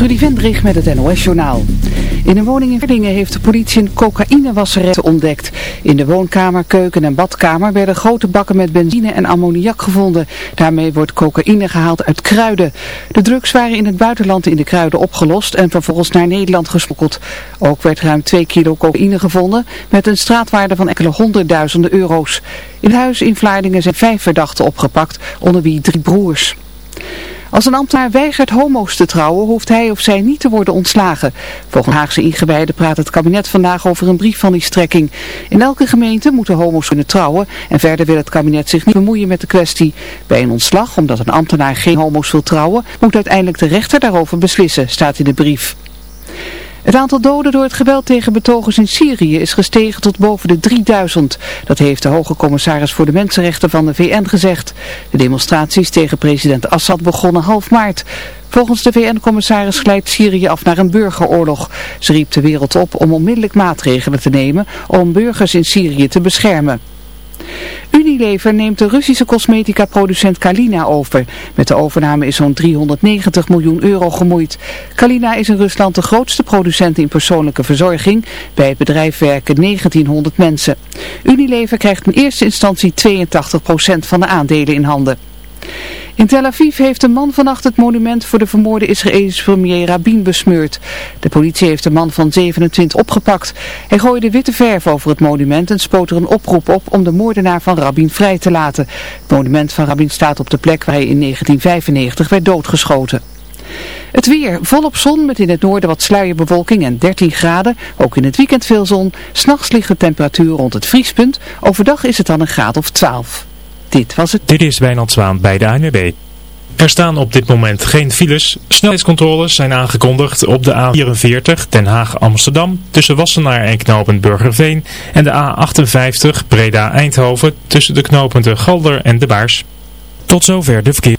Trudy Vendrig met het NOS-journaal. In een woning in Verdingen heeft de politie een cocaïnewasserette ontdekt. In de woonkamer, keuken en badkamer werden grote bakken met benzine en ammoniak gevonden. Daarmee wordt cocaïne gehaald uit kruiden. De drugs waren in het buitenland in de kruiden opgelost en vervolgens naar Nederland gesmokkeld. Ook werd ruim 2 kilo cocaïne gevonden met een straatwaarde van enkele honderdduizenden euro's. In het huis in Vlaardingen zijn vijf verdachten opgepakt, onder wie drie broers. Als een ambtenaar weigert homo's te trouwen, hoeft hij of zij niet te worden ontslagen. Volgens Haagse ingewijden praat het kabinet vandaag over een brief van die strekking. In elke gemeente moeten homo's kunnen trouwen en verder wil het kabinet zich niet bemoeien met de kwestie. Bij een ontslag, omdat een ambtenaar geen homo's wil trouwen, moet uiteindelijk de rechter daarover beslissen, staat in de brief. Het aantal doden door het geweld tegen betogers in Syrië is gestegen tot boven de 3000. Dat heeft de hoge commissaris voor de mensenrechten van de VN gezegd. De demonstraties tegen president Assad begonnen half maart. Volgens de VN-commissaris glijdt Syrië af naar een burgeroorlog. Ze riep de wereld op om onmiddellijk maatregelen te nemen om burgers in Syrië te beschermen. Unilever neemt de Russische cosmetica-producent Kalina over. Met de overname is zo'n 390 miljoen euro gemoeid. Kalina is in Rusland de grootste producent in persoonlijke verzorging. Bij het bedrijf werken 1900 mensen. Unilever krijgt in eerste instantie 82% van de aandelen in handen. In Tel Aviv heeft een man vannacht het monument voor de vermoorde Israëlische premier Rabin besmeurd. De politie heeft de man van 27 opgepakt. Hij gooide witte verf over het monument en spoot er een oproep op om de moordenaar van Rabin vrij te laten. Het monument van Rabin staat op de plek waar hij in 1995 werd doodgeschoten. Het weer, volop zon met in het noorden wat sluierbewolking en 13 graden. Ook in het weekend veel zon. S'nachts ligt de temperatuur rond het vriespunt. Overdag is het dan een graad of 12. Dit was het. Dit is Wijnand Zwaan bij de ANWB. Er staan op dit moment geen files. Snelheidscontroles zijn aangekondigd op de A44 Den Haag-Amsterdam tussen Wassenaar en knooppunt Burgerveen en de A58 Breda-Eindhoven tussen de knooppunten Galder en De Baars. Tot zover de verkeer.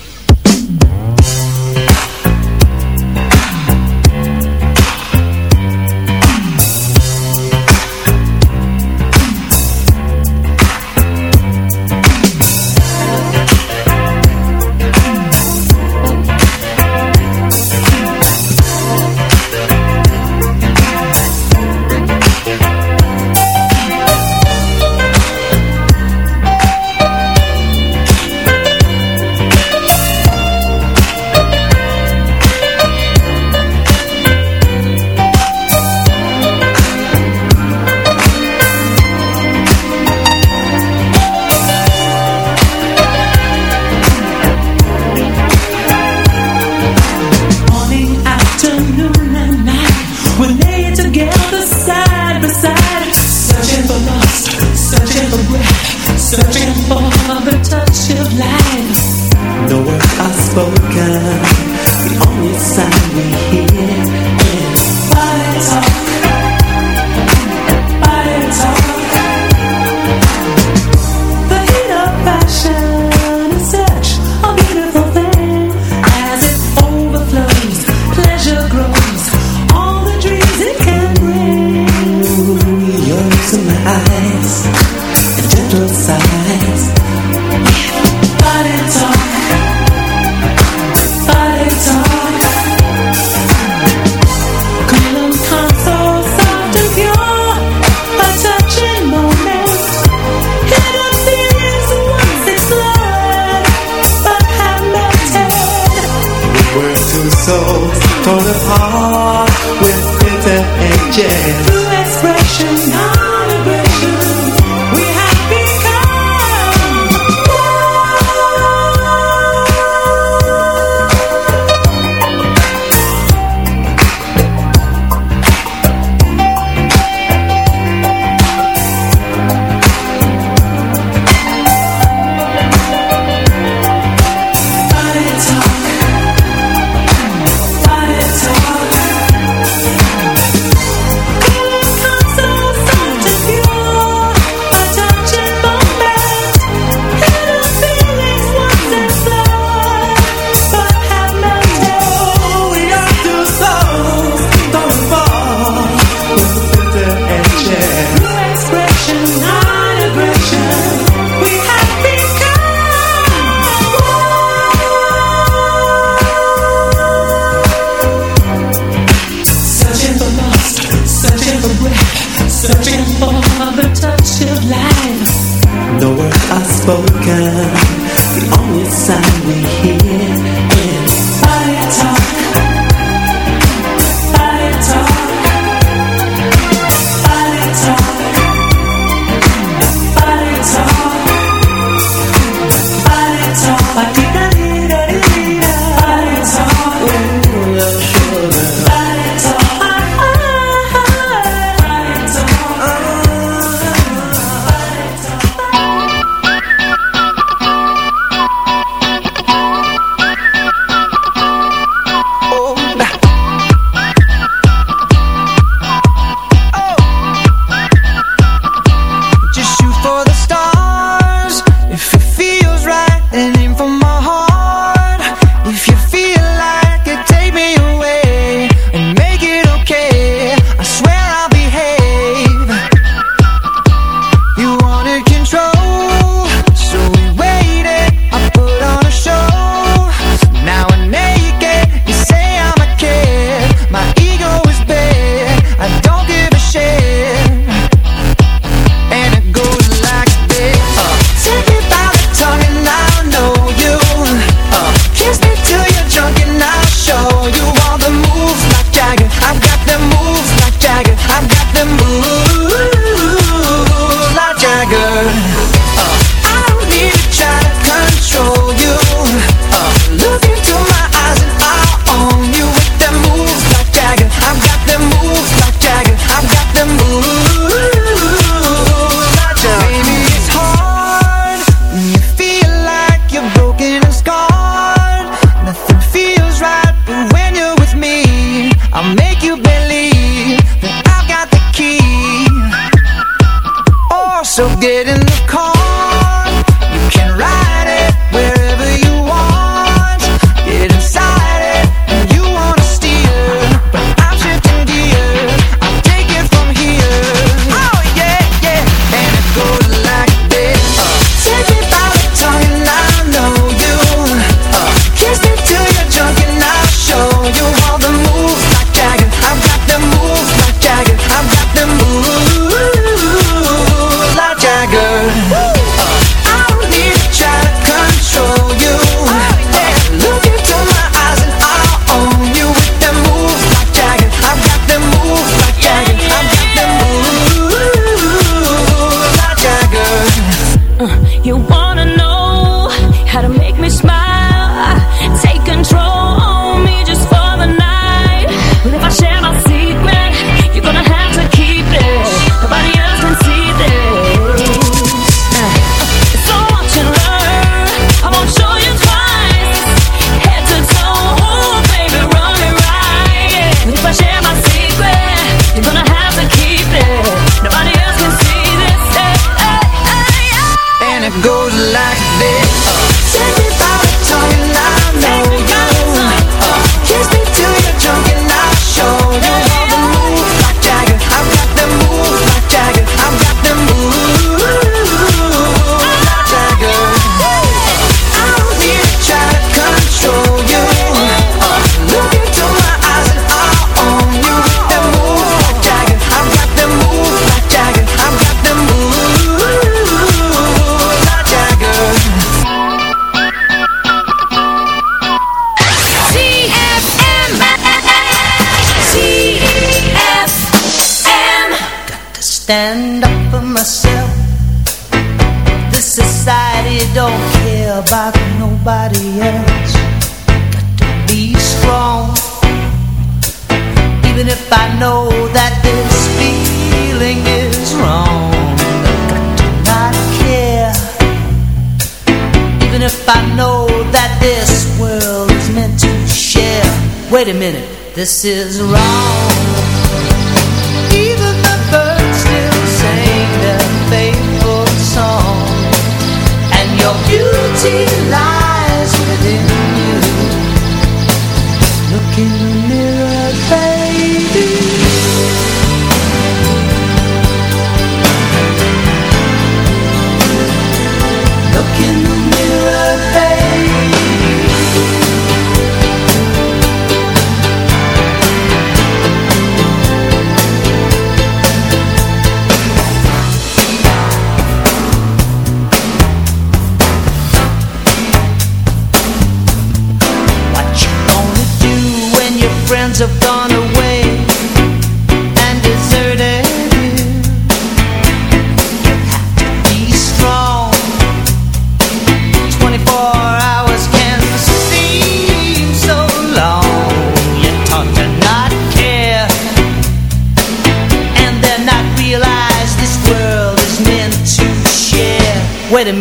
this is wrong.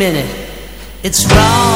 minute. It's wrong.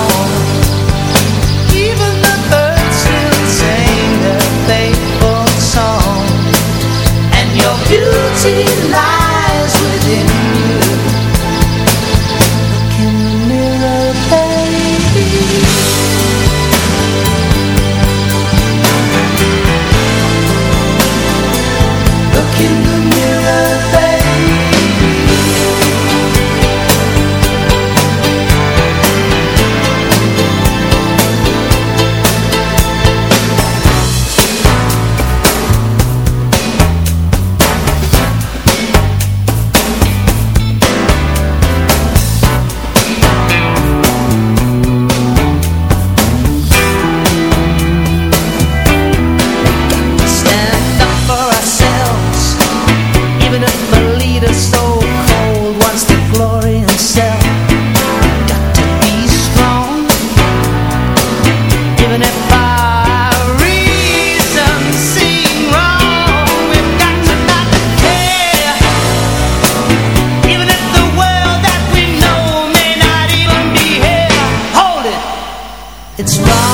It's wrong.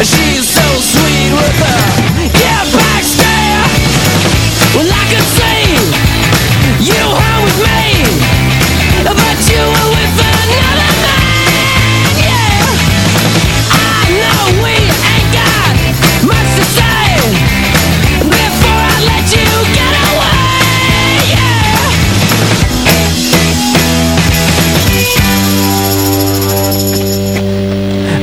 She's so sweet with her yeah back stare. Well, I could see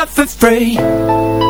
got for free.